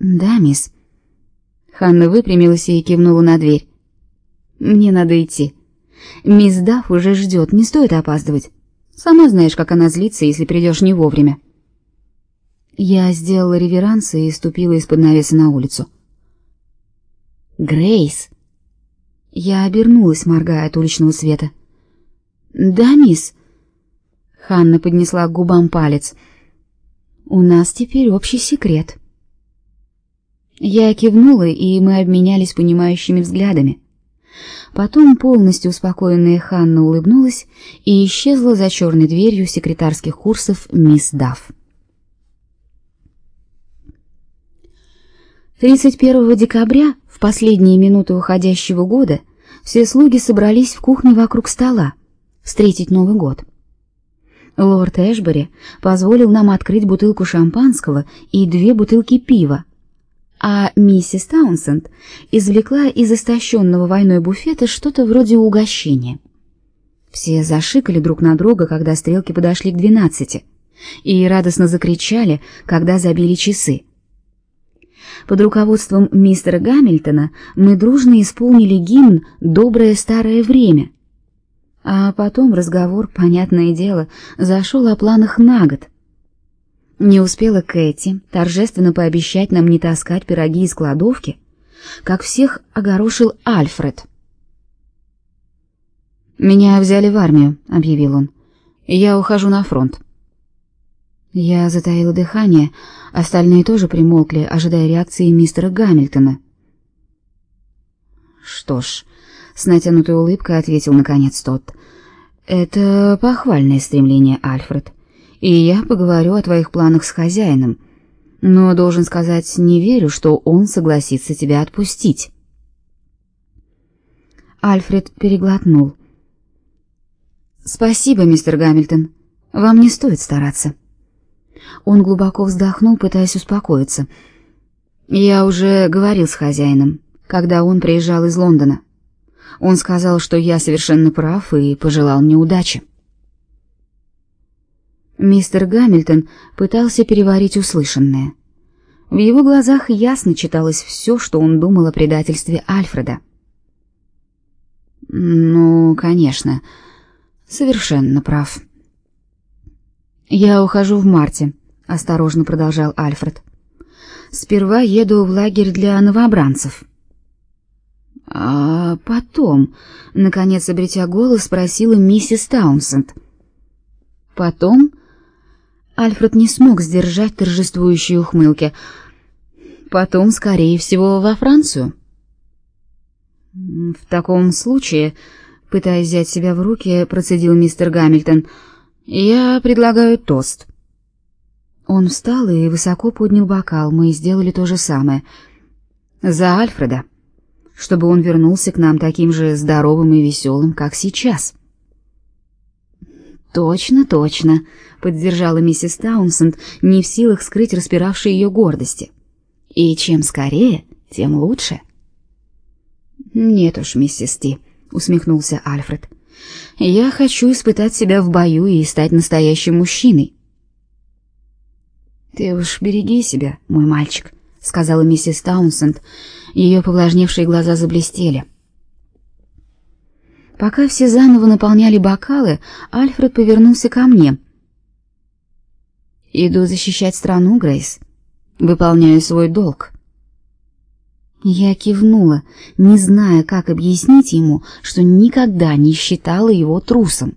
Да, мисс. Ханна выпрямилась и кивнула на дверь. Мне надо идти. Мисс Дафф уже ждет, не стоит опаздывать. Сама знаешь, как она злится, если придешь не вовремя. Я сделала реверанс и ступила из-под навеса на улицу. Грейс. Я обернулась, моргая от уличного света. Да, мисс. Ханна поднесла к губам палец. У нас теперь общий секрет. Я кивнула, и мы обменялись понимающими взглядами. Потом полностью успокоенная Ханна улыбнулась и исчезла за черной дверью секретарских курсов мисс Дафф. 31 декабря, в последние минуты уходящего года, все слуги собрались в кухне вокруг стола встретить Новый год. Лорд Эшбери позволил нам открыть бутылку шампанского и две бутылки пива, а миссис Таунсенд извлекла из истощенного войной буфета что-то вроде угощения. Все зашикали друг на друга, когда стрелки подошли к двенадцати, и радостно закричали, когда забили часы. Под руководством мистера Гамильтона мы дружно исполнили гимн «Доброе старое время», а потом разговор, понятное дело, зашел о планах на год — не успела Кэти торжественно пообещать нам не таскать пироги из кладовки, как всех огорошил Альфред. «Меня взяли в армию», — объявил он. «Я ухожу на фронт». Я затаила дыхание, остальные тоже примолкли, ожидая реакции мистера Гамильтона. «Что ж», — с натянутой улыбкой ответил наконец тот, — «это похвальное стремление, Альфред и я поговорю о твоих планах с хозяином. Но должен сказать, не верю, что он согласится тебя отпустить. Альфред переглотнул. Спасибо, мистер Гамильтон. Вам не стоит стараться. Он глубоко вздохнул, пытаясь успокоиться. Я уже говорил с хозяином, когда он приезжал из Лондона. Он сказал, что я совершенно прав и пожелал мне удачи. Мистер Гамильтон пытался переварить услышанное. В его глазах ясно читалось все, что он думал о предательстве Альфреда. Ну, конечно, совершенно прав. Я ухожу в марте, осторожно продолжал Альфред. Сперва еду в лагерь для новобранцев. А потом, наконец обретя голос, спросила миссис Таунсенд. Потом Альфред не смог сдержать торжествующие ухмылки. Потом, скорее всего, во Францию. В таком случае, пытаясь взять себя в руки, процедил мистер Гамильтон. Я предлагаю тост. Он встал и высоко поднял бокал. Мы сделали то же самое. За Альфреда, чтобы он вернулся к нам таким же здоровым и веселым, как сейчас. Точно, точно, поддержала миссис Таунсенд, не в силах скрыть распиравшей ее гордости. И чем скорее, тем лучше. Нет уж, миссис Ти, усмехнулся Альфред. Я хочу испытать себя в бою и стать настоящим мужчиной. Ты уж береги себя, мой мальчик, сказала миссис Таунсенд. Ее повлажневшие глаза заблестели. Пока все заново наполняли бокалы, Альфред повернулся ко мне. Иду защищать страну, Грейс. Выполняю свой долг. Я кивнула, не зная, как объяснить ему, что никогда не считала его трусом.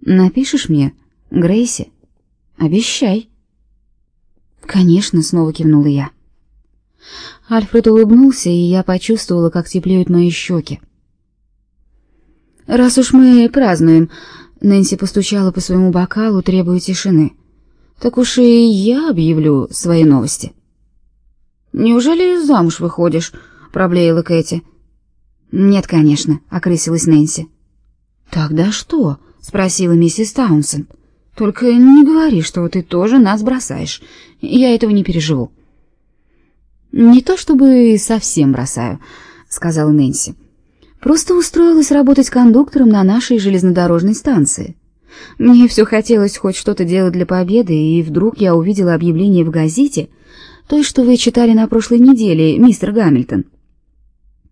Напишешь мне, Грейси? Обещай. Конечно, снова кивнула я. Альфред улыбнулся, и я почувствовала, как теплеют мои щеки. Раз уж мы празднуем, Нэнси постучала по своему бокалу, требуя тишины. Так уж и я объявлю свои новости. Неужели замуж выходишь? проблеяла Кэти. Нет, конечно, окрысилась Нэнси. Тогда что? спросила миссис Таунсенд. Только не говори, что ты тоже нас бросаешь. Я этого не переживу. Не то чтобы совсем бросаю, сказала Нэнси. Просто устроилась работать кондуктором на нашей железнодорожной станции. Мне все хотелось хоть что-то делать для победы, и вдруг я увидела объявление в газете, Той, что вы читали на прошлой неделе, мистер Гамильтон.